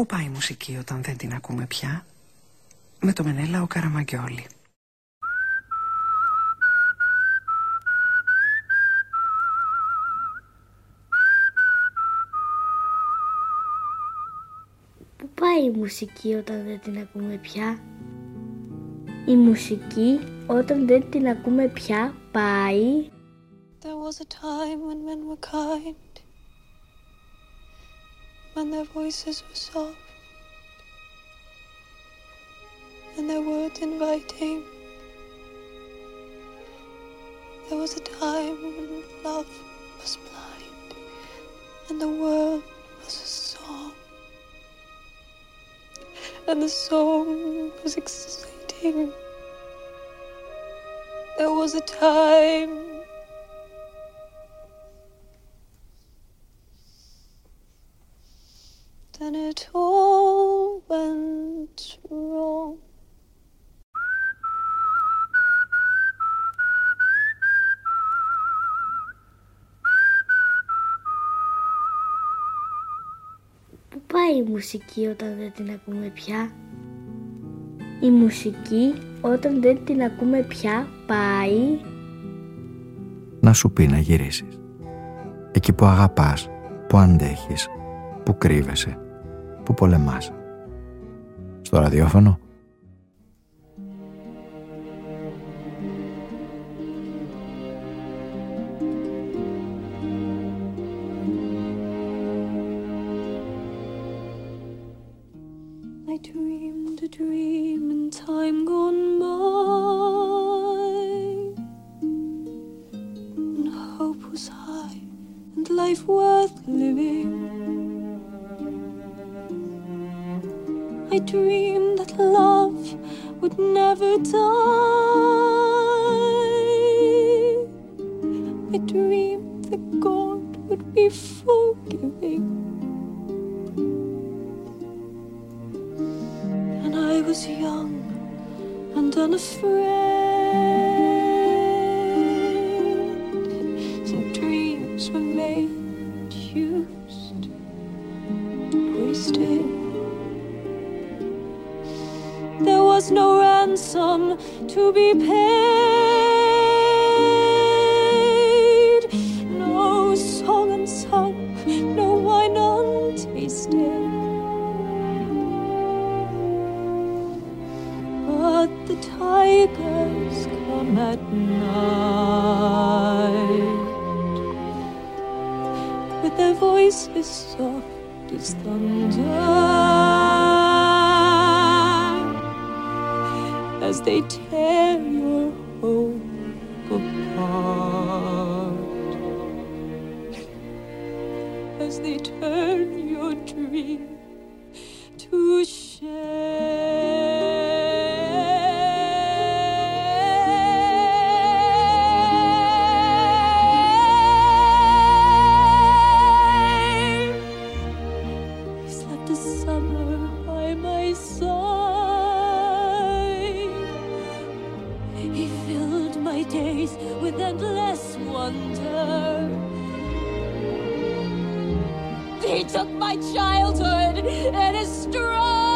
Πού πάει η μουσική όταν δεν την ακούμε πια; Με το Μενέλα ο Καραμαγκιόλη. Πού πάει η μουσική όταν δεν την ακούμε πια; Η μουσική όταν δεν την ακούμε πια πάει. There was a time when men were kind when their voices were soft and their words inviting. There was a time when love was blind and the world was a song. And the song was exciting. There was a time it all went wrong. Πού πάει η μουσική όταν δεν την ακούμε πια; Η μουσική όταν δεν την ακούμε πια πάει. Να σου πει να γυρίσεις. Εκεί που αγαπάς, που αντέχεις, που κρύβεσαι που πολεμάς. Στο ραδιόφωνο. life worth living. I dreamed that love would never die. He took my childhood and his strong.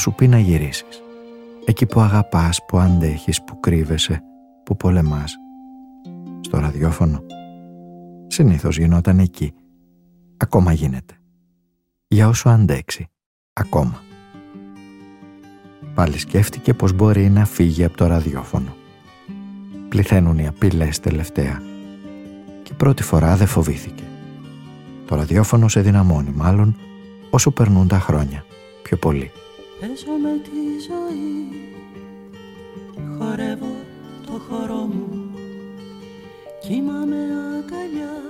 Σου πει να γυρίσεις. Εκεί που αγαπάς, που αντέχεις, που κρύβεσαι, που πολεμάς. Στο ραδιόφωνο. Συνήθως γινόταν εκεί. Ακόμα γίνεται. Για όσο αντέξει. Ακόμα. Πάλι σκέφτηκε πως μπορεί να φύγει από το ραδιόφωνο. Πληθαίνουν οι απειλές τελευταία. Και πρώτη φορά δεν φοβήθηκε. Το ραδιόφωνο σε δυναμώνει μάλλον όσο περνούν τα χρόνια. Πιο πολύ. Παίζω με τη ζωή. Χορεύω το χορό μου. Κοιμάμαι αγκαλιά.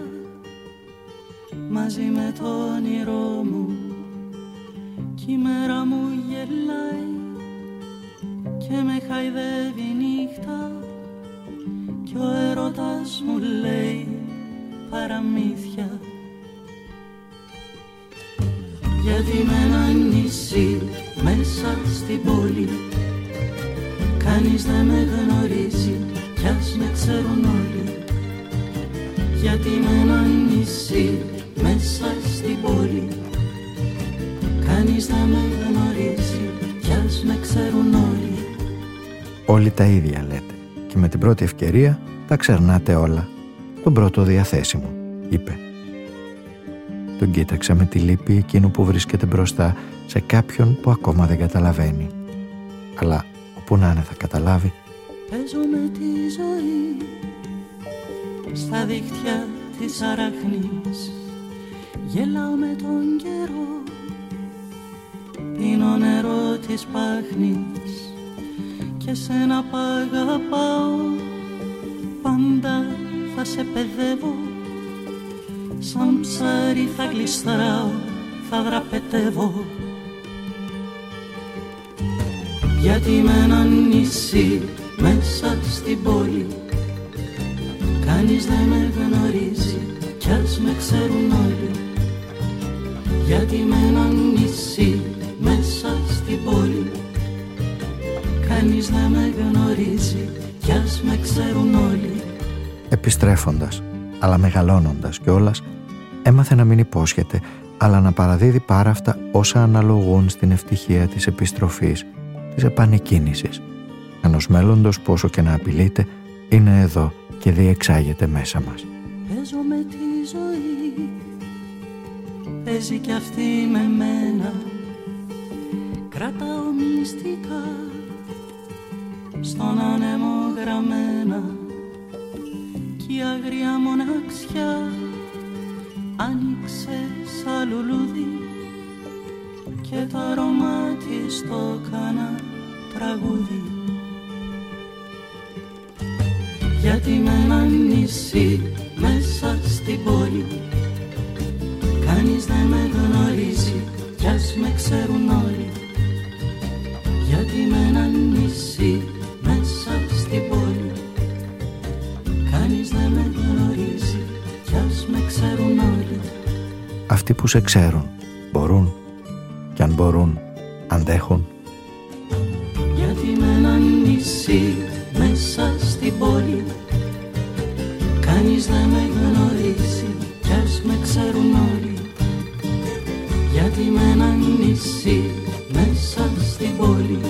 Μαζί με το όνειρό μου. Κι η μέρα μου γελάει. Και με χαϊδεύει νύχτα. Κι ο έρωτας μου λέει παραμύθια γιατί με ένα νησί μέσα στην πόλη Κανείς δεν με γνωρίζει κι ας με ξέρουν όλοι. Γιατί με ένα νησί μέσα στην πόλη Κανείς δεν με γνωρίζει κι ας με ξέρουν όλοι. Όλοι τα ίδια λέτε και με την πρώτη ευκαιρία τα ξερνάτε όλα. Τον πρώτο διαθέσιμο, είπε. Τον κοίταξα με τη λύπη εκείνο που βρίσκεται μπροστά σε κάποιον που ακόμα δεν καταλαβαίνει. Αλλά όπου να είναι θα καταλάβει. Παίζω με τη ζωή στα δίχτυα της αραχνής Γελάω με τον καιρό Πίνω νερό της πάχνης Και σένα π' αγαπάω Πάντα θα σε παιδεύω Σαν ψάρι θα γλιστράω, θα δραπετεύω Γιατί με ένα νησί μέσα στην πόλη Κανείς δεν με γνωρίζει κι ας με ξέρουν όλοι. Γιατί με ένα νησί μέσα στην πόλη Κανείς δεν με γνωρίζει κι ας με ξέρουν όλοι. Επιστρέφοντας αλλά μεγαλώνοντας κιόλας, έμαθε να μην υπόσχεται, αλλά να παραδίδει πάρα αυτά όσα αναλογούν στην ευτυχία της επιστροφής, της επανεκκίνησης. Ενός μέλλοντος πόσο και να απειλείται, είναι εδώ και διεξάγεται μέσα μας. Παίζω με τη ζωή, παίζει κι αυτή με μένα, κρατάω μυστικά, στον άνεμο γραμμένα η αγρία μοναξιά άνοιξε σαν λουλούδι και το αρώμα της το κάνα τραγούδι. Γιατί με ένα νησί μέσα στην πόλη κανείς δεν με γνωρίζει κι ας με ξέρουν όλοι. Γιατί με ένα νησί μέσα στην πόλη Αυτοί που σε ξέρουν μπορούν και αν μπορούν αντέχουν. Γιατί με ένα νησί μέσα στην πόλη Κανείς δεν με γνωρίζει κι ας με ξέρουν όλοι Γιατί με ένα νησί μέσα στην πόλη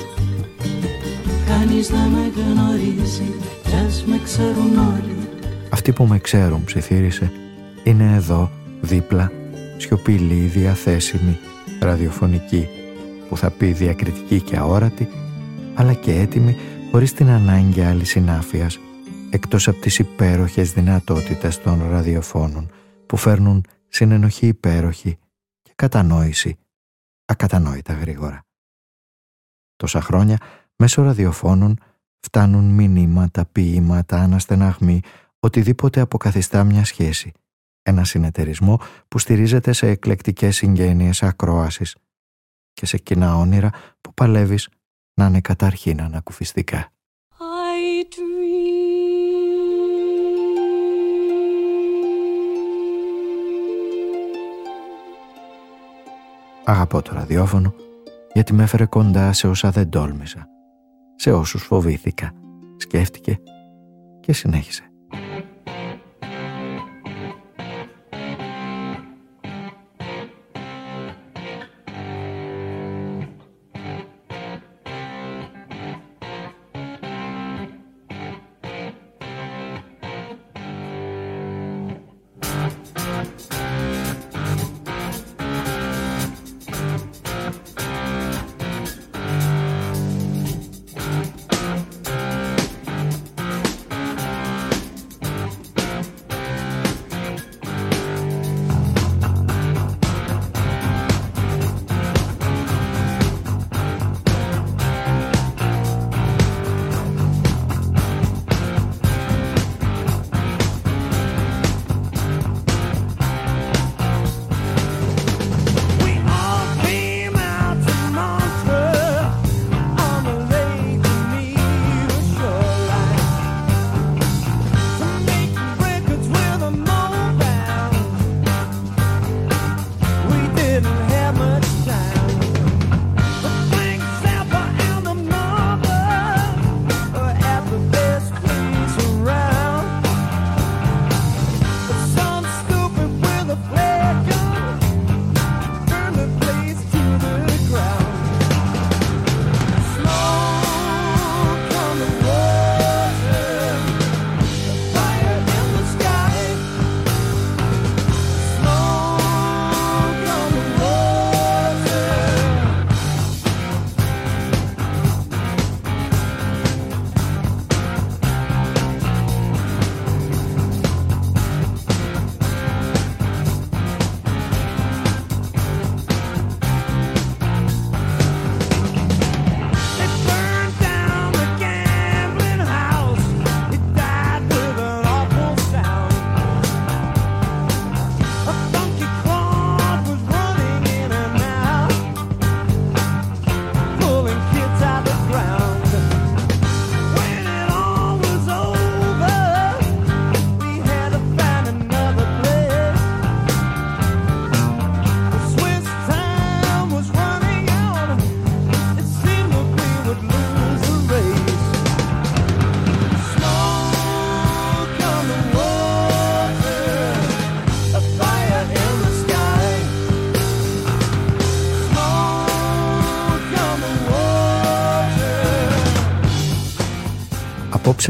Κανείς δεν με γνωρίζει κι ας με ξέρουν όλοι Αυτοί που με ξέρουν ψιθύρισε είναι εδώ δίπλα σιωπηλή, διαθέσιμη, ραδιοφωνική, που θα πει διακριτική και αόρατη, αλλά και έτοιμη χωρίς την ανάγκη άλλη συνάφειας, εκτός από τις υπέροχες δυνατότητες των ραδιοφώνων που φέρνουν συνενοχή υπέροχη και κατανόηση ακατανόητα γρήγορα. Τόσα χρόνια μέσω ραδιοφώνων φτάνουν μηνύματα, ποίηματα, αναστεναγμοί, οτιδήποτε αποκαθιστά μια σχέση ένα συνεταιρισμό που στηρίζεται σε εκλεκτικές συγγένειες ακρόασης και σε κοινά όνειρα που παλεύεις να είναι καταρχήν ανακουφιστικά. Αγαπώ το ραδιόφωνο γιατί με έφερε κοντά σε όσα δεν τόλμησα, σε όσους φοβήθηκα, σκέφτηκε και συνέχισε.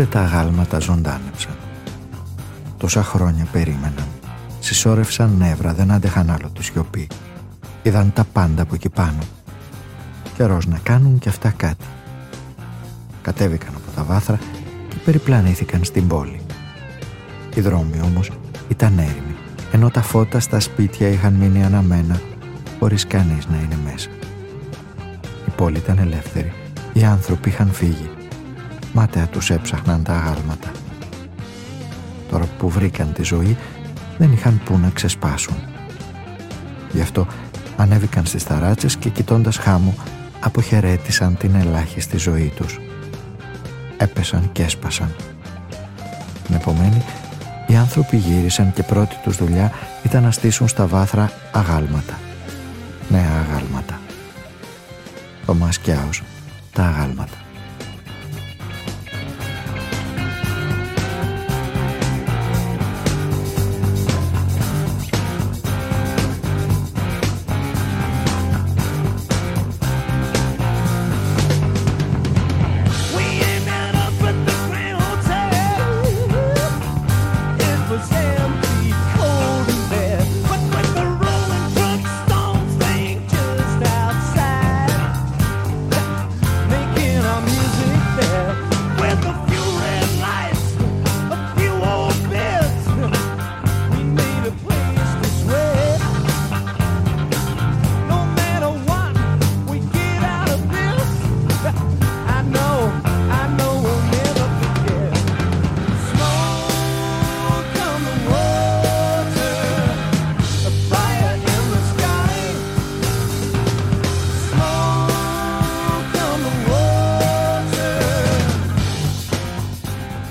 Απόψε τα αγάλματα ζωντάνεψαν. Τόσα χρόνια περίμεναν. Συσσόρευσαν νεύρα, δεν άντεχαν άλλο τη σιωπή. Είδαν τα πάντα από εκεί πάνω. Καιρός να κάνουν κι αυτά κάτι. Κατέβηκαν από τα βάθρα και περιπλανήθηκαν στην πόλη. Οι δρόμοι όμως ήταν έρημοι, ενώ τα φώτα στα σπίτια είχαν μείνει αναμένα, χωρίς κανείς να είναι μέσα. Η πόλη ήταν ελεύθερη. Οι άνθρωποι είχαν φύγει. Μάταια τους έψαχναν τα αγάλματα. Τώρα που βρήκαν τη ζωή, δεν είχαν πού να ξεσπάσουν. Γι' αυτό ανέβηκαν στις ταράτσες και κοιτώντας χάμου αποχαιρέτησαν την ελάχιστη ζωή τους. Έπεσαν και έσπασαν. Την επομένη, οι άνθρωποι γύρισαν και πρώτη τους δουλειά ήταν να στήσουν στα βάθρα αγάλματα. Νέα αγάλματα. Ο Μασκιάος τα αγάλματα.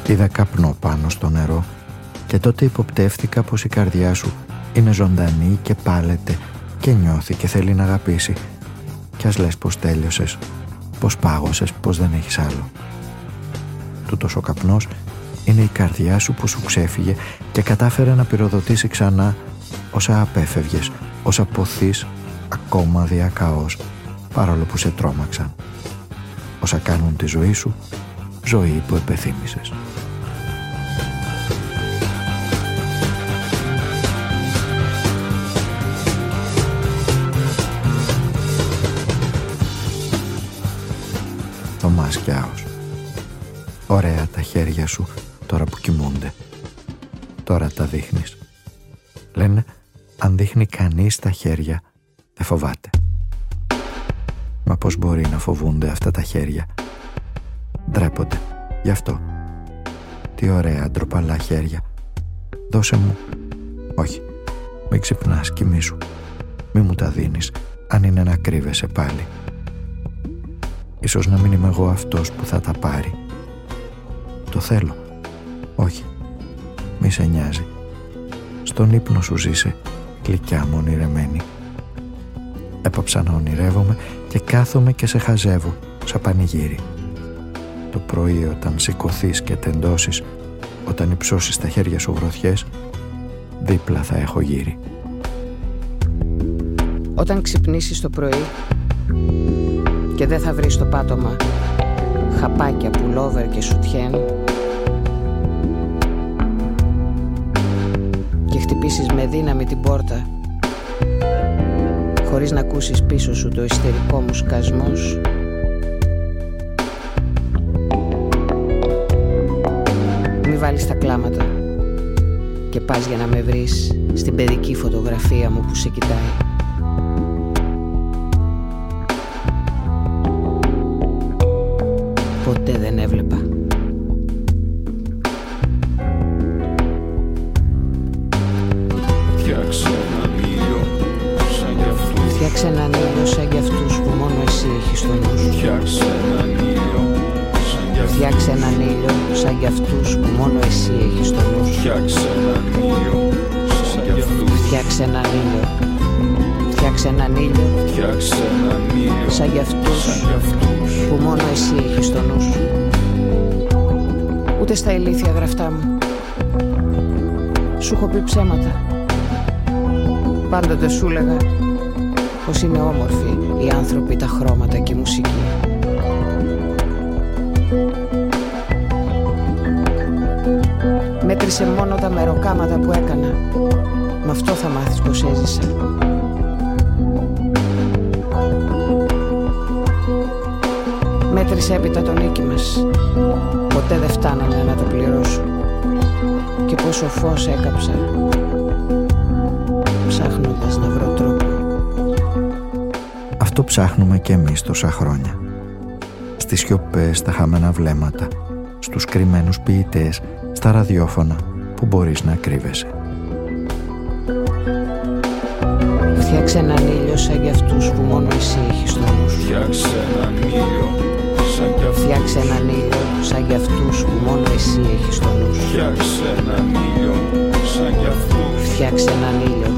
Είδα καπνό πάνω στο νερό και τότε υποπτεύθηκα πως η καρδιά σου είναι ζωντανή και πάλεται και νιώθει και θέλει να αγαπήσει κι ας λες πως τέλειωσες, πως πάγωσες, πως δεν έχεις άλλο. Τούτος ο καπνός είναι η καρδιά σου που σου ξέφυγε και κατάφερε να πυροδοτήσει ξανά όσα απέφευγες, όσα ποθείς ακόμα διακαώς παρόλο που σε τρόμαξαν. Όσα κάνουν τη ζωή σου, ζωή που επεθύμησες. Ωραία τα χέρια σου τώρα που κοιμούνται. Τώρα τα δείχνεις. Λένε, αν δείχνει κανείς τα χέρια, δεν φοβάται. Μα πώς μπορεί να φοβούνται αυτά τα χέρια; Ντρέπονται. Γι' αυτό. Τι ωραία ντροπαλά χέρια. Δώσε μου. Όχι. Μην ξυπνάς, κοιμήσου. Μη μου τα δίνεις, αν είναι να κρύβεσαι πάλι. Ίσως να μην είμαι εγώ αυτός που θα τα πάρει. Το θέλω. Όχι. Μη σε νοιάζει. Στον ύπνο σου ζήσε, γλυκιά μου ονειρεμένη. Έπαψα να ονειρεύομαι και κάθομαι και σε χαζεύω, σαν πανηγύρι. Το πρωί όταν σηκωθείς και τεντώσεις, όταν υψώσεις τα χέρια σου γροθιές, δίπλα θα έχω γύρι. Όταν ξυπνήσεις το πρωί, και δεν θα βρεις το πάτωμα χαπάκια, πουλόβερ και σουτιέν. Και χτυπήσεις με δύναμη την πόρτα. Χωρίς να ακούσεις πίσω σου το ιστερικό μου σκασμός. Μη βάλεις τα κλάματα. Και πας για να με βρεις στην παιδική φωτογραφία μου που σε κοιτάει ποτέ δεν έβλεπα. Φτιάξε έναν ήλιο σαν κι αυτούς. Φτιάξε έναν ήλιο σαν κι αυτούς που μόνο εσύ έχεις στο νου σου. Φτιάξε έναν ήλιο σαν κι αυτούς. Φτιάξε έναν ήλιο σαν κι αυτούς που μόνο εσύ έχεις στο νου σου. Φτιάξε έναν ήλιο σαν κι αυτούς. Φτιάξε έναν ήλιο Φτιάξε έναν ήλιο Φτιάξε έναν ήλιο σαν κι αυτούς Ούτε στα ηλίθια γραφτά μου. Σου έχω πει ψέματα. Πάντοτε σου έλεγα πως είναι όμορφοι οι άνθρωποι, τα χρώματα και η μουσική. Μέτρησε μόνο τα μεροκάματα που έκανα. Με αυτό θα μάθεις πως έζησα. Μέτρησε έπειτα τον νίκη μας. Ποτέ δεν φτάνανε να το πληρώσω. Και πόσο φως έκαψα. Ψάχνοντας να βρω τρόπο. Αυτό ψάχνουμε και εμείς τόσα χρόνια. Στις σιωπές, στα χαμένα βλέμματα, στους κρυμμένους ποιητές, στα ραδιόφωνα που μπορείς να κρύβεσαι. Φτιάξε έναν ήλιο σαν κι αυτούς που μόνο εσύ έχεις στο νου σου. Φτιάξε έναν ήλιο σαν κι αυτούς Φτιάξε έναν ήλιο σαν κι αυτούς που μόνο εσύ έχεις στο νου σου. Φτιάξε έναν ήλιο σαν κι αυτούς Φτιάξε έναν ήλιο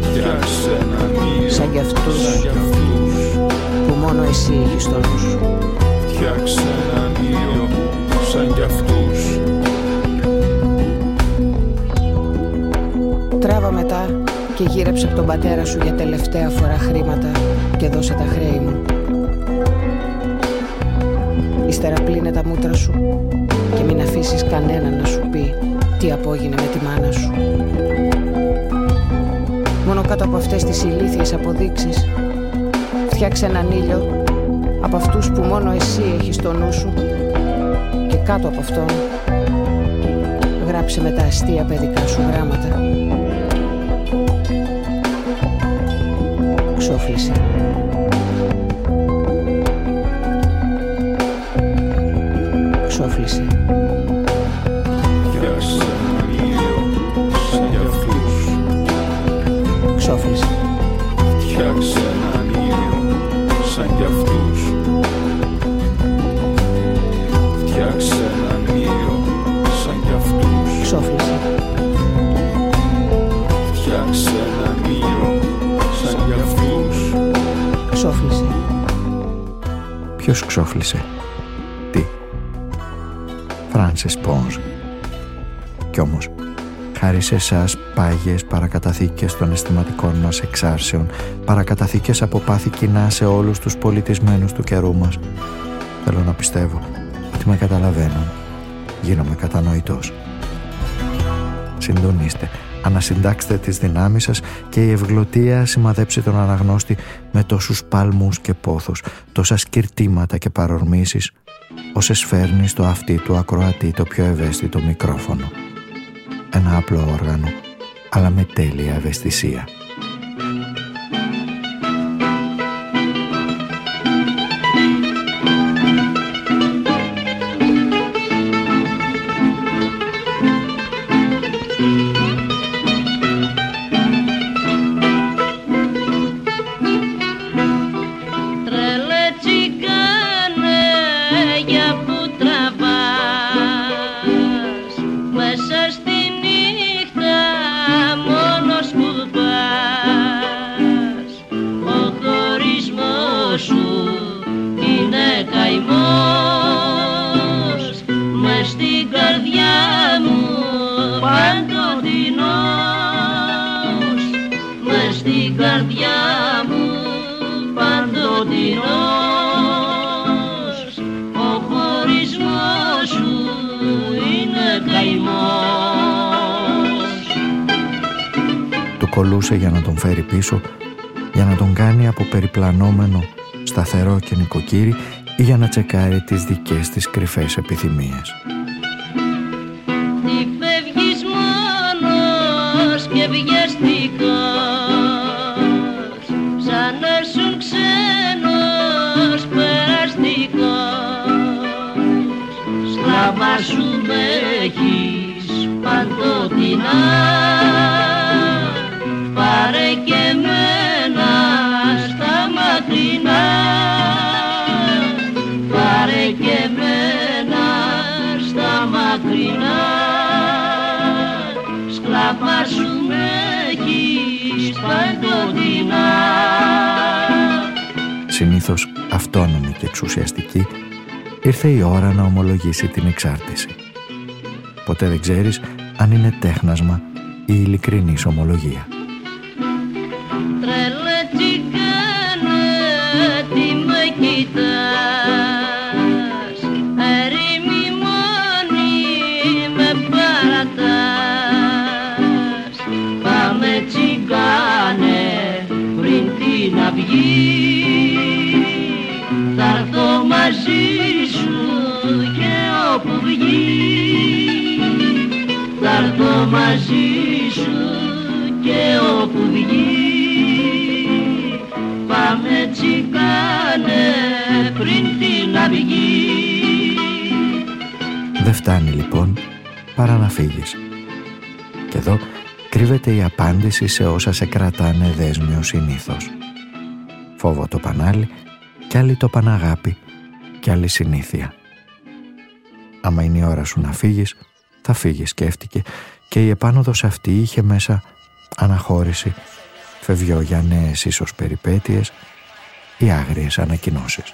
Φτιάξε έναν ήλιο σαν κι αυτούς σαν κι αυτούς που μόνο εσύ έχεις στο νου σου. Φτιάξε έναν ήλιο σαν κι αυτούς Τράβα μετά και γύρεψε από τον πατέρα σου για τελευταία φορά χρήματα και δώσε τα χρέη μου. Ύστερα πλύνε τα μούτρα σου και μην αφήσεις κανένα να σου πει τι απόγινε με τη μάνα σου. Μόνο κάτω από αυτές τις ηλίθιες αποδείξεις φτιάξε έναν ήλιο από αυτούς που μόνο εσύ έχεις στο νου σου και κάτω από αυτόν γράψε με τα αστεία παιδικά σου γράμματα. Ξόφλησε. Ξόφλησε. Φτιάξε έναν ήλιο σαν κι αυτούς Ξόφλησε. Φτιάξε έναν ήλιο σαν κι αυτούς Φτιάξε έναν ήλιο σαν κι αυτούς Ξόφλησε. Φτιάξε έναν ήλιο σαν κι αυτούς Ξόφλησε. Ποιος ξόφλησε; Τι. Φράνσις Πόνς. Κι όμως, χάρη σε εσάς πάγιες παρακαταθήκες των αισθηματικών μας εξάρσεων, παρακαταθήκες από πάθη κοινά σε όλους τους πολιτισμένους του καιρού μας, θέλω να πιστεύω ότι με καταλαβαίνουν. Γίνομαι κατανοητός. Συντονίστε, ανασυντάξτε τις δυνάμεις σας και η ευγλωτία σημαδέψει τον αναγνώστη με τόσους παλμούς και πόθους, τόσα σκυρτήματα και παρορμήσεις, όσες φέρνει στο αυτί του ακροατή το πιο ευαίσθητο μικρόφωνο. Ένα απλό όργανο, αλλά με τέλεια ευαισθησία. Περιπλανόμενο, σταθερό και νοικοκύρι ή για να τσεκάρει τις δικές της κρυφές επιθυμίες. Τι φεύγεις μόνος και βιαστικός Σαν να ήσουν ξένος περαστικός. Σκλάβα σου με έχεις παντοτινά αυτόνομη και εξουσιαστική, ήρθε η ώρα να ομολογήσει την εξάρτηση. Ποτέ δεν ξέρεις αν είναι τέχνασμα ή ειλικρινής ομολογία. Μαζί σου και όπου βγει Πάμε τσικάνε πριν την αυγή Δεν φτάνει λοιπόν παρά να φύγεις. Και εδώ κρύβεται η απάντηση σε όσα σε κρατάνε δέσμιο συνήθως. Φόβο το πανάλι κι άλλη το παναγάπη κι άλλη συνήθεια. Άμα είναι η ώρα σου να φύγεις, θα φύγεις σκέφτηκε και η επάνωδος αυτή είχε μέσα αναχώρηση, φευγιό για νέες ίσως περιπέτειες ή άγριες ανακοινώσεις.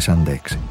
46.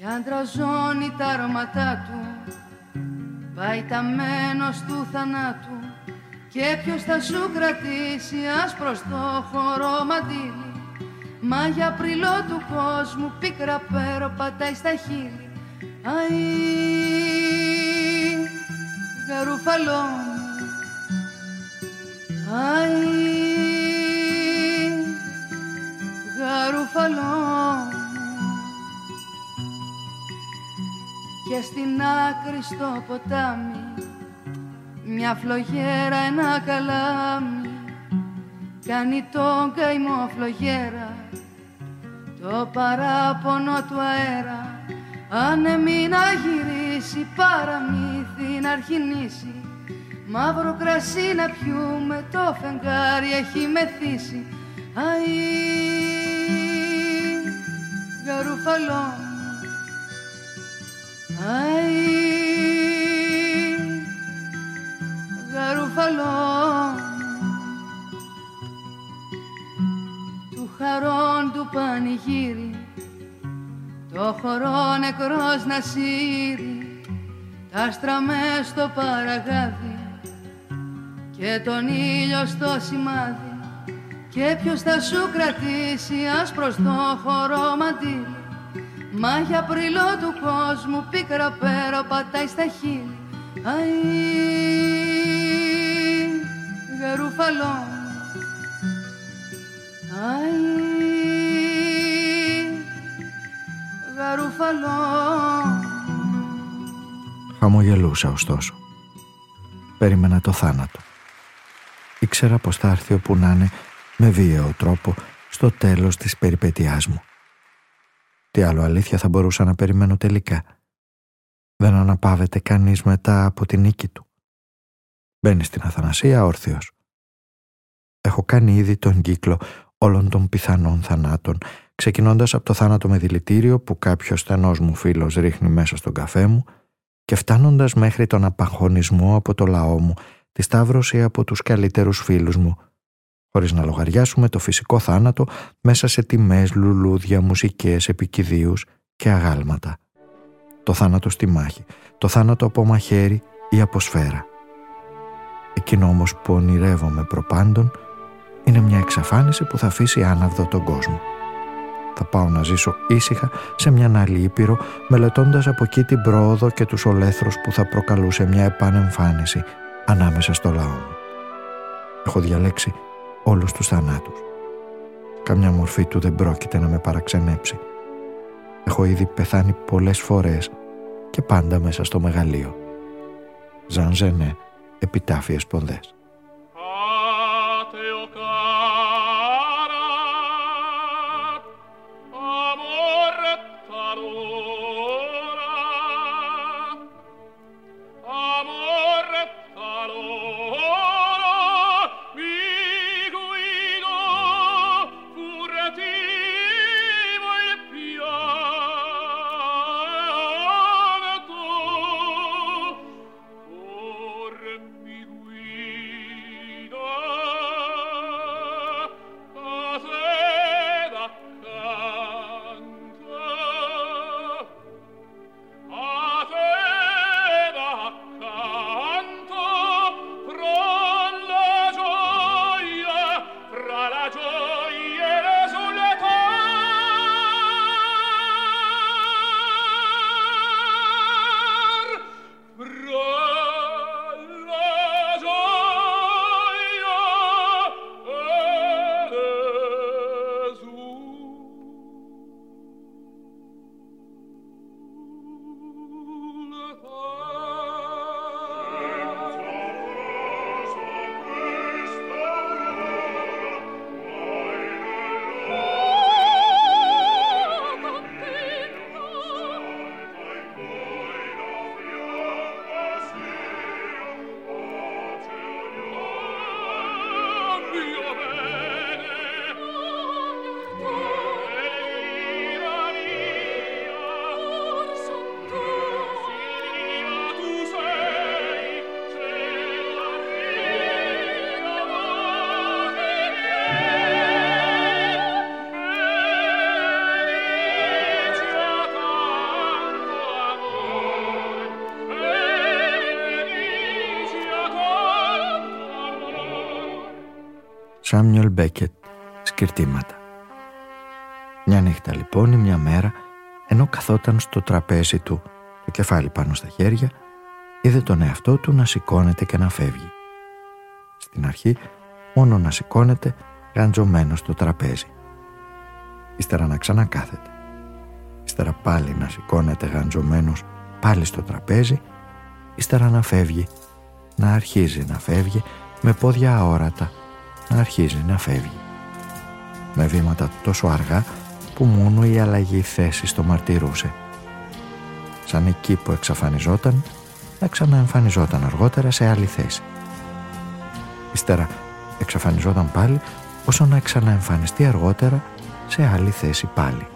Τρόπος για να τις αντέξει. Και ποιος θα σου κρατήσει άσπρο στο χώρο μαντήλι Μα για πριλό του κόσμου πίκρα πέρο πατάει στα χείλη. Αϊ, γαρουφαλό Αϊ, γαρουφαλό και στην άκρη στο ποτάμι μια φλογέρα, ένα καλάμι. Κάνει τον καημό φλογέρα το παράπονο του αέρα. Αν να γυρίσει παραμύθι να αρχινήσει Μαύρο κρασί να πιούμε το φεγγάρι έχει μεθύσει. Αϊ, γαρουφαλό Αϊ, γαρουφαλό. Του χαρών του πανηγύρι το χορό νεκρός να σύρει. Τα άστρα στο παραγάδι και τον ήλιο στο σημάδι. Και ποιος θα σου κρατήσει άσπρος στο χορό μαντήλι Μάγια πριλό του κόσμου πίκρα πέρα πατάει στα χείλη Αϊ, γαρουφαλό Αϊ, γαρουφαλό Χαμογελούσα ωστόσο. Περίμενα το θάνατο. Ήξερα πως θα έρθει όπου να είναι με βίαιο τρόπο στο τέλος της περιπετειάς μου. Τι άλλο αλήθεια θα μπορούσα να περιμένω τελικά; Δεν αναπαύεται κανείς μετά από την νίκη του. Μπαίνει στην Αθανασία όρθιος. Έχω κάνει ήδη τον κύκλο όλων των πιθανών θανάτων, ξεκινώντας από το θάνατο με δηλητήριο που κάποιος στενός μου φίλος ρίχνει μέσα στον καφέ μου και φτάνοντας μέχρι τον απαγχωνισμό από το λαό μου, τη σταύρωση από τους καλύτερους φίλους μου, χωρίς να λογαριάσουμε το φυσικό θάνατο μέσα σε τιμές, λουλούδια, μουσικές, επικηδίους και αγάλματα. Το θάνατο στη μάχη, το θάνατο από μαχαίρι ή από σφαίρα. Εκείνο όμως που ονειρεύομαι προπάντων είναι μια εξαφάνιση που θα αφήσει άναυδο τον κόσμο. Θα πάω να ζήσω ήσυχα σε μια άλλη ήπειρο μελετώντας από εκεί την πρόοδο και τους ολέθρους που θα προκαλούσε μια επανεμφάνιση ανάμεσα στο λαό μου. Έχω διαλέξει όλους τους θανάτους. Καμιά μορφή του δεν πρόκειται να με παραξενέψει. Έχω ήδη πεθάνει πολλές φορές και πάντα μέσα στο μεγαλείο. Ζαν Ζενέ, επιτάφιες πονδές. Σάμιουελ Μπέκετ σκυρτήματα. Μια νύχτα λοιπόν ή μια μέρα ενώ καθόταν στο τραπέζι του το κεφάλι πάνω στα χέρια είδε τον εαυτό του να σηκώνεται και να φεύγει. Στην αρχή μόνο να σηκώνεται γαντζωμένος στο τραπέζι. ύστερα να ξανακάθεται. Ύστερα πάλι να σηκώνεται γαντζωμένος πάλι στο τραπέζι, ύστερα να φεύγει, να αρχίζει να φεύγει με πόδια αόρατα, να αρχίζει να φεύγει. Με βήματα τόσο αργά που μόνο η αλλαγή θέση το μαρτυρούσε. Σαν εκεί που εξαφανιζόταν, να ξαναεμφανιζόταν αργότερα σε άλλη θέση. Ύστερα εξαφανιζόταν πάλι όσο να ξαναεμφανιστεί αργότερα σε άλλη θέση πάλι.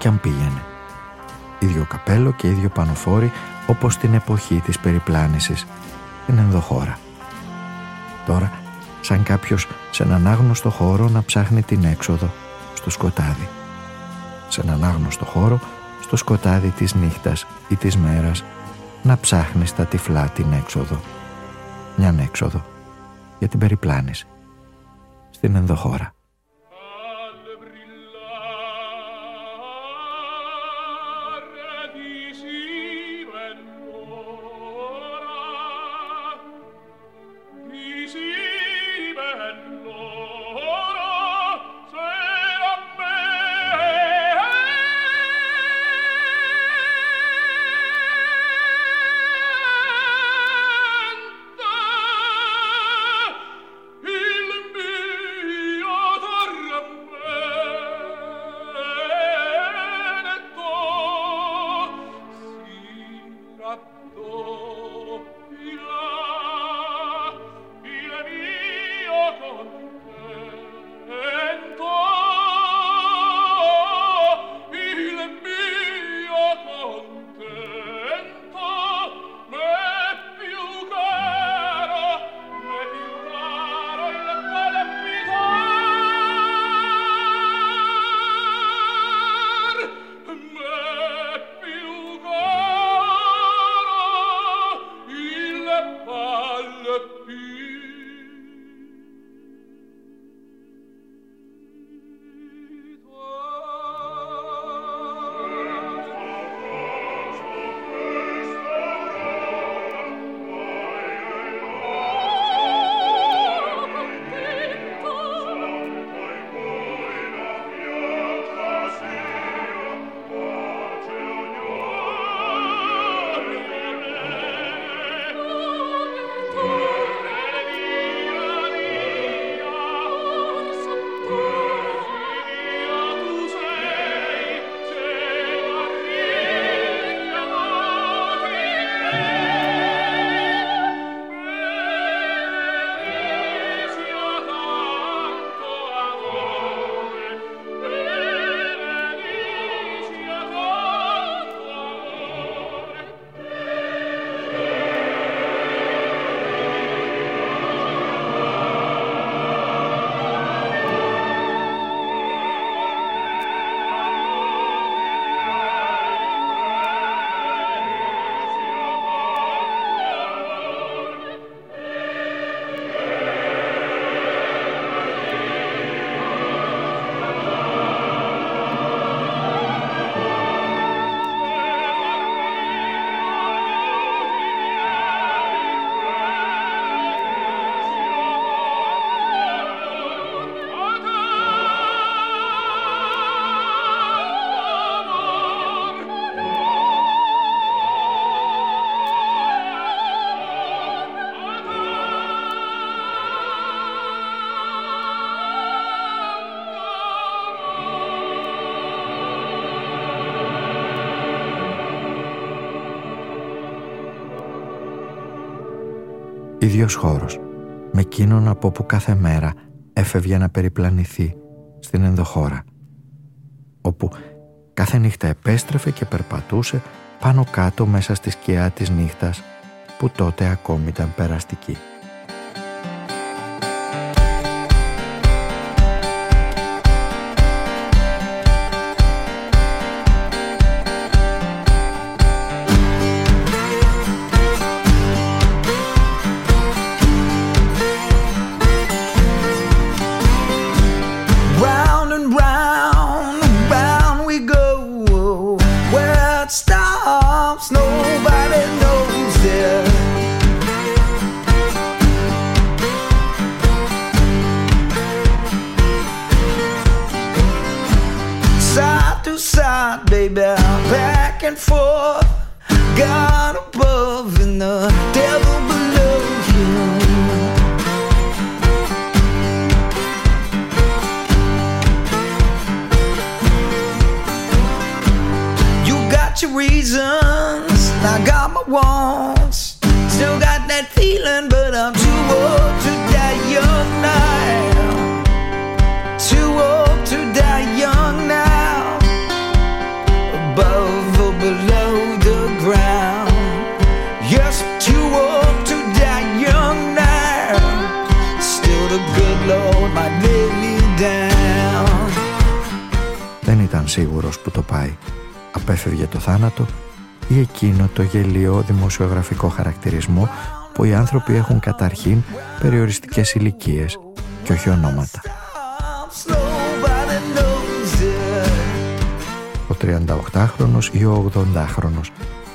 Κι αν πήγαινε. Ίδιο καπέλο και ίδιο πανοφόρι όπως την εποχή της περιπλάνησης, την ενδοχώρα. Τώρα, σαν κάποιος σε έναν άγνωστο χώρο να ψάχνει την έξοδο στο σκοτάδι. Σε έναν άγνωστο χώρο, στο σκοτάδι της νύχτας ή της μέρας, να ψάχνει στα τυφλά την έξοδο. Μιαν έξοδο για την περιπλάνηση. Στην ενδοχώρα. Ίδιος χώρος, με εκείνον από όπου κάθε μέρα έφευγε να περιπλανηθεί στην ενδοχώρα, όπου κάθε νύχτα επέστρεφε και περπατούσε πάνω κάτω μέσα στη σκιά της νύχτας που τότε ακόμη ήταν περαστική. Δημοσιογραφικό χαρακτηρισμό που οι άνθρωποι έχουν καταρχήν περιοριστικές ηλικίες και όχι ονόματα. Ο 38χρονος ή ο 80χρονος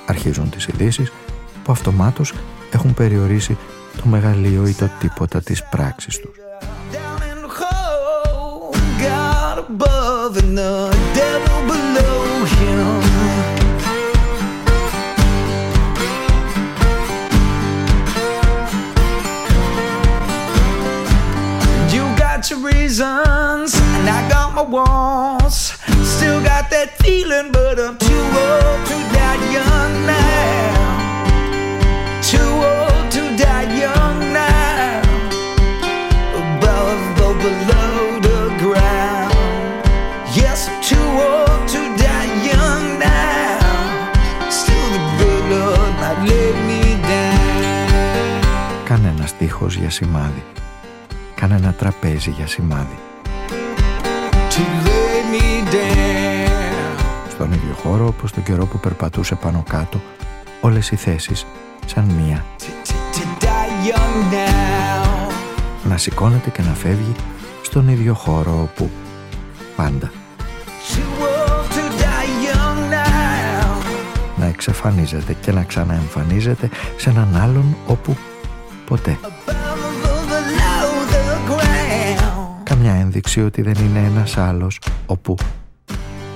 αρχίζουν τις ειδήσεις που αυτομάτως έχουν περιορίσει το μεγαλείο ή το τίποτα της πράξης τους. bunch of reasons, and I got my wants. Still got that feeling, but I'm too old to die young now. Too old to die young now. Above or below the ground. Yes, I'm too old to die young now. Still the good Lord might let me down. Κανένα στίχος για σημάδι. Ένα τραπέζι για σημάδι. Στον ίδιο χώρο, όπως τον καιρό που περπατούσε πάνω κάτω, όλες οι θέσεις σαν μία. Να σηκώνεται και να φεύγει στον ίδιο χώρο όπου πάντα. Να εξαφανίζεται και να ξαναεμφανίζεται σε έναν άλλον όπου ποτέ. Καμιά ένδειξη ότι δεν είναι ένας άλλος όπου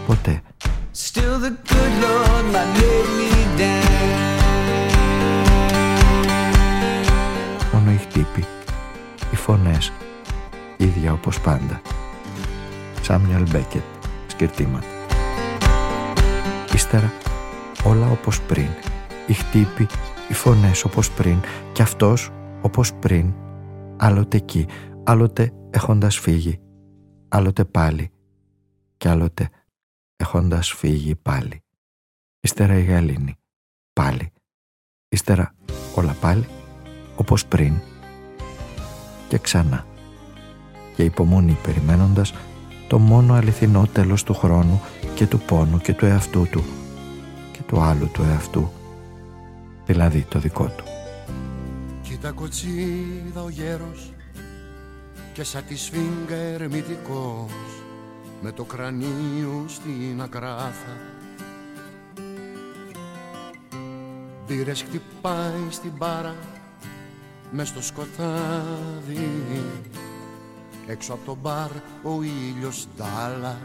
ποτέ. Μόνο οι χτύποι, οι φωνές, ίδια όπως πάντα. Σάμιαλ Μπέκετ, σκερτήματα. Ύστερα όλα όπως πριν. Οι χτύποι, οι φωνές όπως πριν και αυτός όπως πριν. Άλλοτε εκεί, άλλοτε έχοντας φύγει, άλλοτε πάλι και άλλοτε έχοντας φύγει πάλι. Ύστερα η γαλήνη, πάλι. Ύστερα όλα πάλι, όπως πριν και ξανά. Και υπομονή περιμένοντας το μόνο αληθινό τέλος του χρόνου και του πόνου και του εαυτού του και του άλλου του εαυτού, δηλαδή το δικό του. Κοίτα κοτσίδα ο γέρος και σαν τη σφίγγα ερμητικός με το κρανίο στην ακράθα. Μπήρες χτυπάει στην πάρα μες στο σκοτάδι. Έξω από το μπαρ ο ήλιος ντάλα.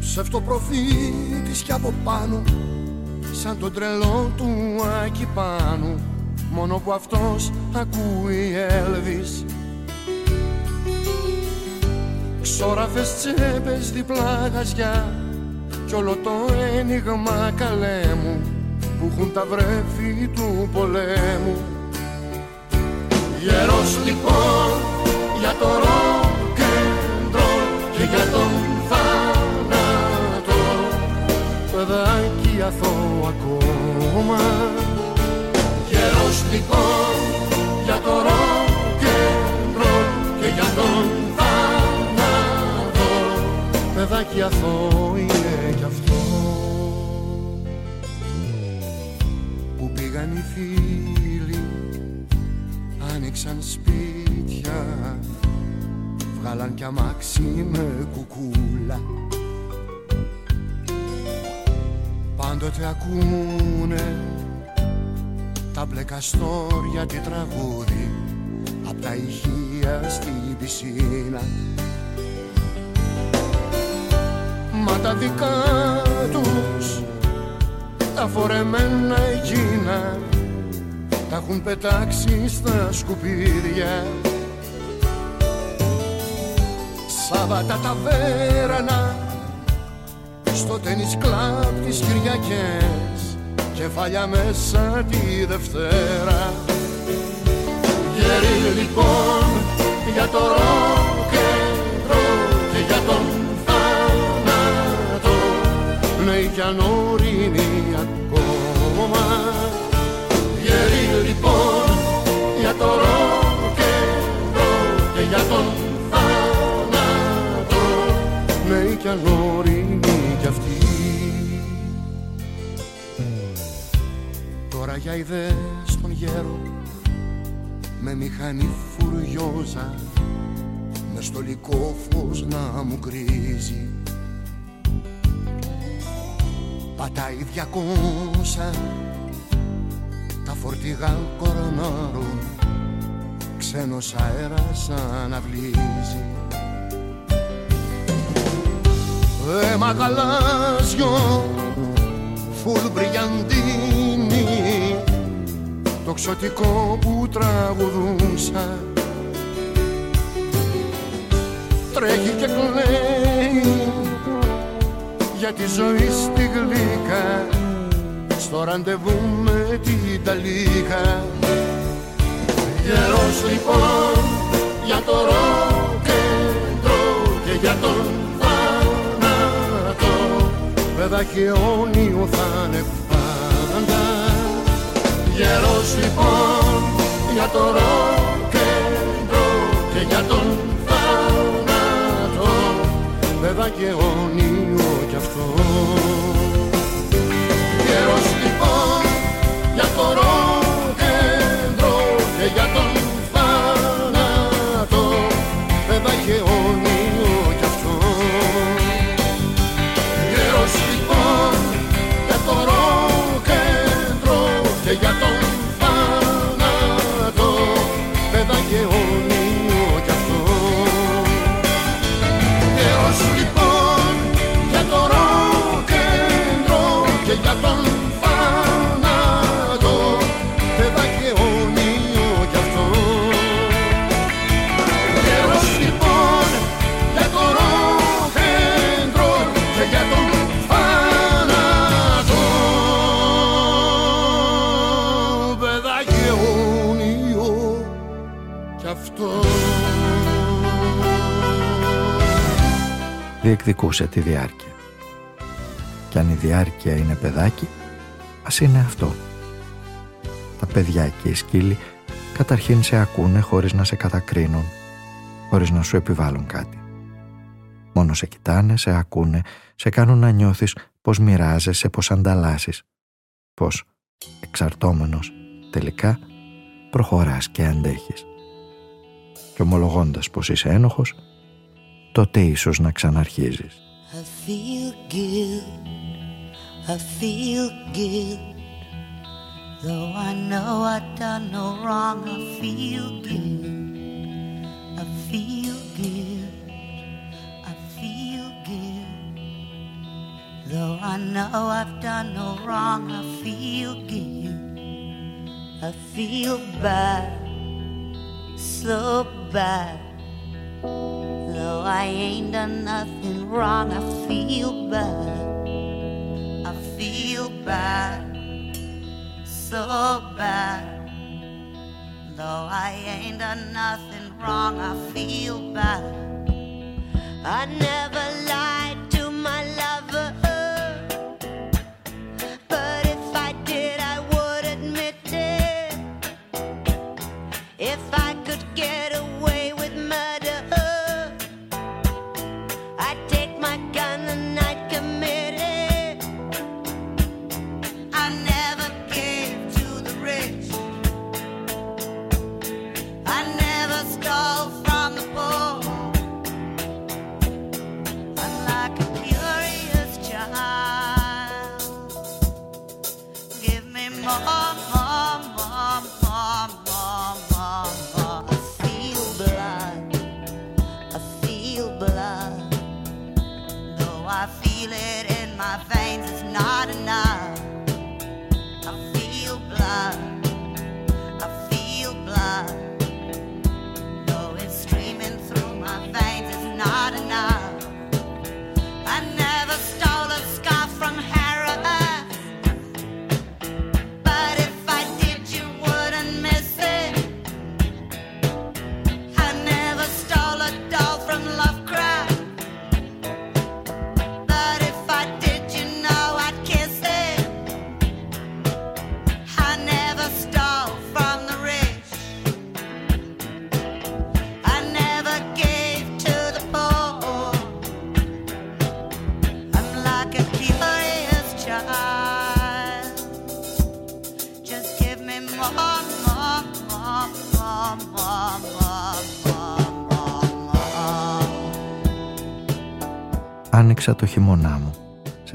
Ψεύτο προφήτης κι από πάνω σαν το τρελό του Ακυπάνου μόνο που αυτός ακούει Έλβης. Ξόραφες τσέπες διπλά γαζιά κι όλο το ένιγμα καλέ μου που έχουν τα βρέφη του πολέμου. Γερός λοιπόν για το ροκέντρο και για τον θάνατο. Παιδάκι αθώο ακόμα Γερός λοιπόν για το ροκέντρο και για τον θάνατο. Παιδάκι αθώο είναι κι αυτό. Που πήγαν οι φίλοι άνοιξαν σπίτια βγάλαν κι αμάξι με κουκούλα. Πάντοτε ακούνε τα μπλε καστόρια τη τραγούδι απ' τα ηχεία στην πισίνα. Μα τα δικά τους τα φορεμένα εκείνα τα έχουν πετάξει στα σκουπίδια. Σάββατα τα βέρανα στο τένις κλαμπ τις Κυριακές κεφάλια μέσα τη Δευτέρα. Γερί λοιπόν για το ροκέντρο και για τον θάνατο ναι κι αν Τώρα για ιδέες των γέρο με μηχανή φουριόζα με στολικό φως να μου κρίζει πατάει διακόσα τα φορτηγά κορονάρουν ξένος αέρας αναβλύζει. Αίμα γαλάζιο φουλ μπριγιαντίνι το ξωτικό που τραγουδούσα. Τρέχει και κλαίει για τη ζωή στη γλύκα. Στο ραντεβού με την ταλίκα Γερός λοιπόν για το ροκέντρο και για τον θάνατο. Παιδάκι αιώνιο θα είναι πάντα Γερός λοιπόν για το ροκέντρο και για τον θάνατο. Παιδάκι αιώνιο κι αυτό διεκδικούσε τη διάρκεια. Κι αν η διάρκεια είναι παιδάκι, ας είναι αυτό. Τα παιδιά και οι σκύλοι καταρχήν σε ακούνε χωρίς να σε κατακρίνουν, χωρίς να σου επιβάλλουν κάτι. Μόνο σε κοιτάνε, σε ακούνε, σε κάνουν να νιώθεις πως μοιράζεσαι, πως ανταλλάσσεις, πως εξαρτώμενος τελικά προχωράς και αντέχεις. Και ομολογώντας πως είσαι ένοχος, τότε ίσως να ξαναρχίζεις. I feel good, I feel good. Though I know I've done no wrong, I feel good. I feel good, I feel good. Though I know I've done no wrong, I feel good. I feel bad, so bad. Though I ain't done nothing wrong, I feel bad. I feel bad, so bad. Though I ain't done nothing wrong, I feel bad. I never lied to my lover.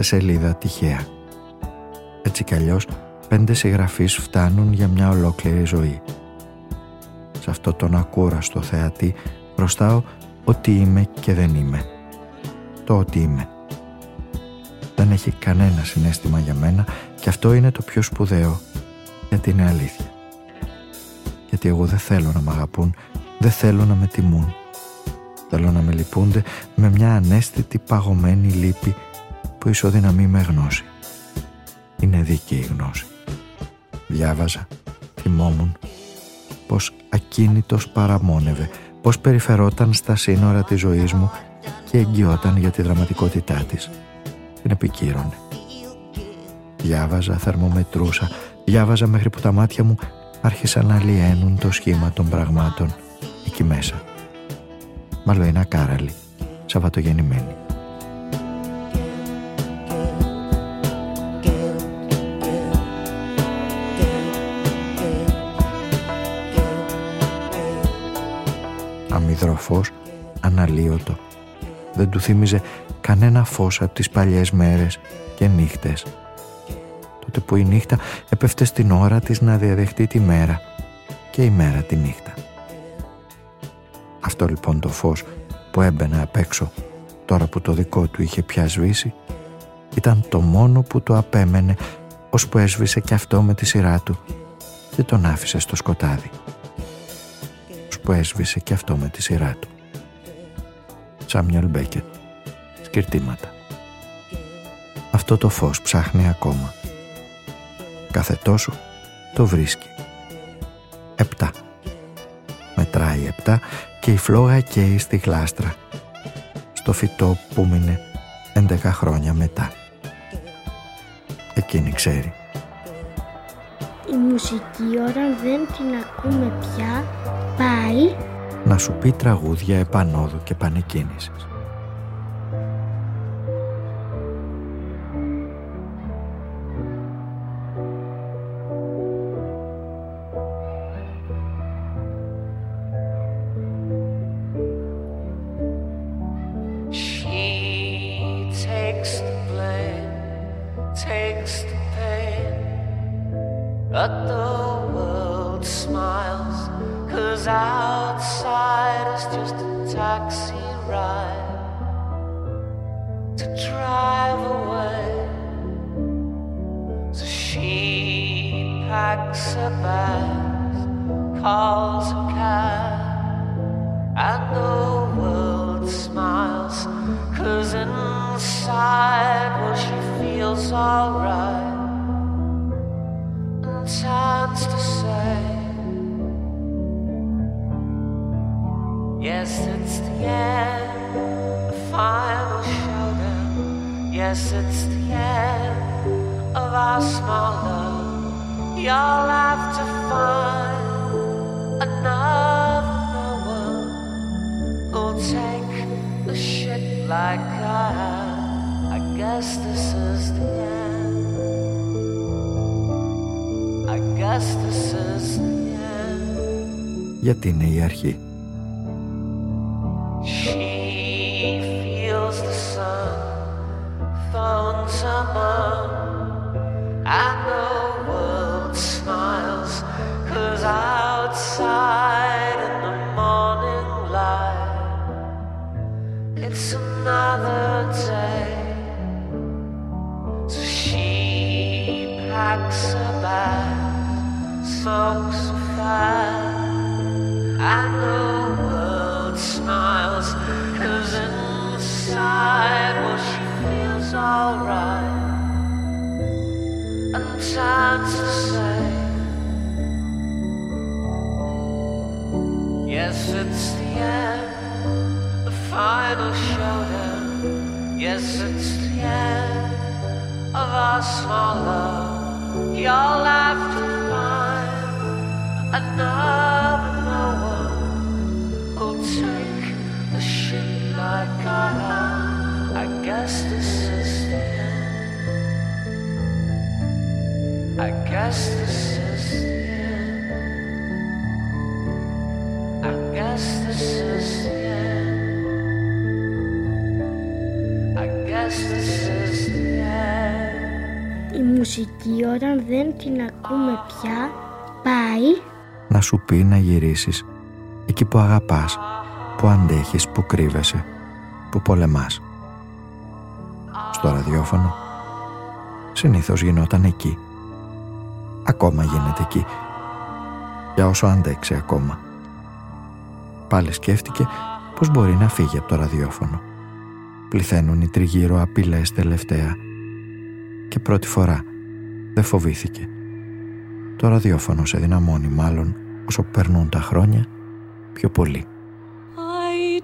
Σε σελίδα τυχαία. Έτσι κι αλλιώς πέντε συγγραφείς φτάνουν για μια ολόκληρη ζωή. Σε αυτό τον ακούραστο θεατή μπροστάω ότι είμαι και δεν είμαι. Το ότι είμαι. Δεν έχει κανένα συνέστημα για μένα και αυτό είναι το πιο σπουδαίο γιατί είναι αλήθεια. Γιατί εγώ δεν θέλω να μ' αγαπούν, δεν θέλω να με τιμούν. Θέλω να με λυπούνται με μια ανέστητη παγωμένη λύπη που ισοδυναμεί με γνώση. Είναι δίκαιη η γνώση. Διάβαζα, θυμόμουν πως ακίνητος παραμόνευε, πως περιφερόταν στα σύνορα της ζωής μου και εγγυόταν για τη δραματικότητά της. Την επικύρωνε. Διάβαζα, θερμομετρούσα, διάβαζα μέχρι που τα μάτια μου άρχισαν να λιένουν το σχήμα των πραγμάτων εκεί μέσα. Μαλωίνα Κάραλη, Σαββατογεννημένη. Αμυδρό φως, αναλύωτο. Δεν του θύμιζε κανένα φως από τις παλιές μέρες και νύχτες. Τότε που η νύχτα έπεφτε στην ώρα της να διαδεχτεί τη μέρα και η μέρα τη νύχτα. Αυτό λοιπόν το φως που έμπαινε απ' έξω τώρα που το δικό του είχε πια σβήσει ήταν το μόνο που το απέμενε ώσπου έσβησε και αυτό με τη σειρά του και τον άφησε στο σκοτάδι. Ώσπου έσβησε και αυτό με τη σειρά του. Σάμιαλ Μπέκετ. Σκυρτήματα. Αυτό το φως ψάχνει ακόμα. Κάθε τόσο το βρίσκει. Επτά. Μετράει επτά και η φλόγα καίει στη γλάστρα. Στο φυτό που μείνε 11 χρόνια μετά. Εκείνη ξέρει. Η μουσική όταν δεν την ακούμε πια πάει να σου πει τραγούδια επανόδου και πανεκκίνησης. right, well, she feels alright and turns to say, Yes, it's the end, the final showdown. Yes, it's the end of our small love. You'll have to find another no one who'll take the shit like I have. I guess this is the end. I guess this is the end. Γιατί είναι η αρχή. She feels the sun, phones her smokes a fag, and the world smiles. Cause inside, well, she feels alright. And time to say, Yes, it's the end, the final showdown. Yes, it's the end of our small love. You'll have μουσική όταν δεν την ακούμε πια πάει. Να σου πει να γυρίσεις εκεί που αγαπάς, που αντέχεις, που κρύβεσαι, που πολεμάς. Στο ραδιόφωνο συνήθως γινόταν εκεί. Ακόμα γίνεται εκεί. Για όσο αντέξει ακόμα. Πάλι σκέφτηκε πως μπορεί να φύγει από το ραδιόφωνο. Πληθαίνουν οι τριγύρω απειλές τελευταία. Και πρώτη φορά δεν φοβήθηκε. Το ραδιόφωνο σε δυναμώνει μάλλον όσο περνούν τα χρόνια πιο πολύ. I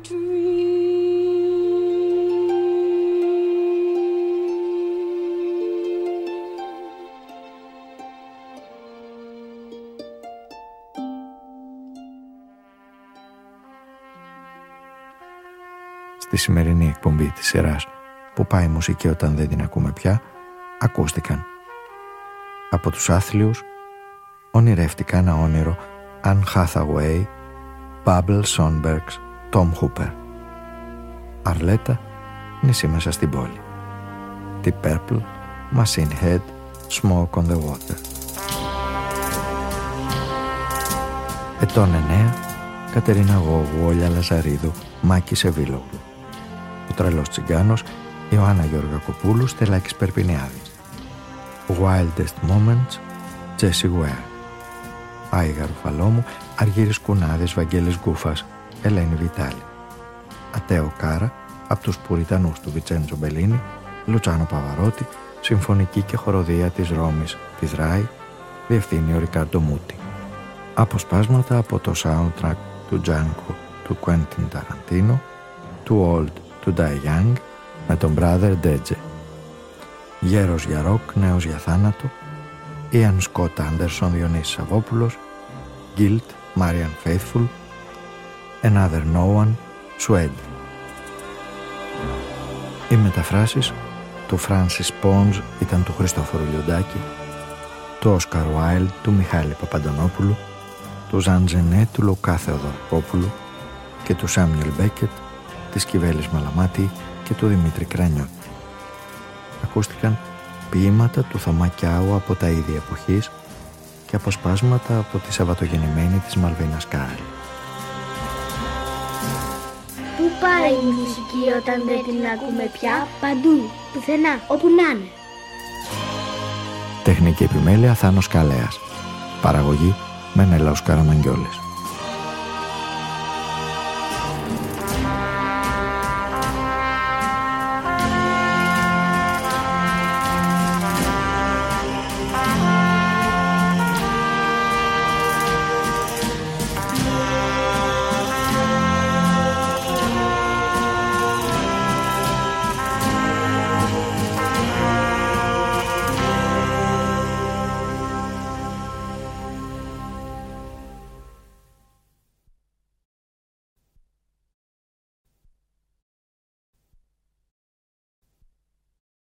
Στη σημερινή εκπομπή της σειράς που πάει η μουσική όταν δεν την ακούμε πια ακούστηκαν. Από τους άθλιους ονειρεύτηκα ένα όνειρο Αν Hathaway, Bubble Sonbergs, Tom Hooper. Αρλέτα, νησί μέσα στην πόλη. The Purple, Machine Head, Smoke on the Water. Ετών 9, Κατερίνα Γόγου, Όλια Λαζαρίδου, Μάκη Σεβίλογλου. Ο τρελός τσιγκάνος, Ιωάννα Γεωργακοπούλου, Στελάκης Περπινιάδης. Wildest Moments, Jesse Ware. Άιγα Ρουφαλόμου, Αργύρης Κουνάδης, Βαγγέλης Γκούφας, Ελένη Βιτάλη. Ατέο Κάρα, από τους Πουριτανούς του Βιτσέντζο Μπελίνη, Λουτσάνο Παβαρότη, Συμφωνική και Χοροδία της Ρώμης, της ΡΑΗ, Διευθύνει ο Ρικάρντο Μούτι. Αποσπάσματα από το soundtrack του Django του Quentin Tarantino, του Old του Die Young, με τον Brother Deje. Γέρος για ροκ, νέος για θάνατο, Ian Scott Anderson, Διονύσης Σαββόπουλος, Guilt, Marian Faithful, Another No One, Suede. Οι μεταφράσεις του Francis Pons ήταν του Χριστόφορου Λιοντάκη, του Oscar Wilde του Μιχάλη Παπαντονόπουλου, του Ζαν Ζενέ του Λουκά Θεοδωροπόπουλου και του Σάμιελ Μπέκετ, της Κιβέλης Μαλαμάτη και του Δημήτρη Κρανιώτη. Ακούστηκαν ποίηματα του Θωμά Κιάου από τα ίδια εποχής και αποσπάσματα από τη Σαββατογεννημένη της Μαλβίνας Κάρελ. Πού πάει η μουσική όταν δεν την ακούμε πια; Παντού, πουθενά, όπου να είναι Τεχνική επιμέλεια Θάνος Καλέας. Παραγωγή Μενέλαος Καραμαγγιόλης.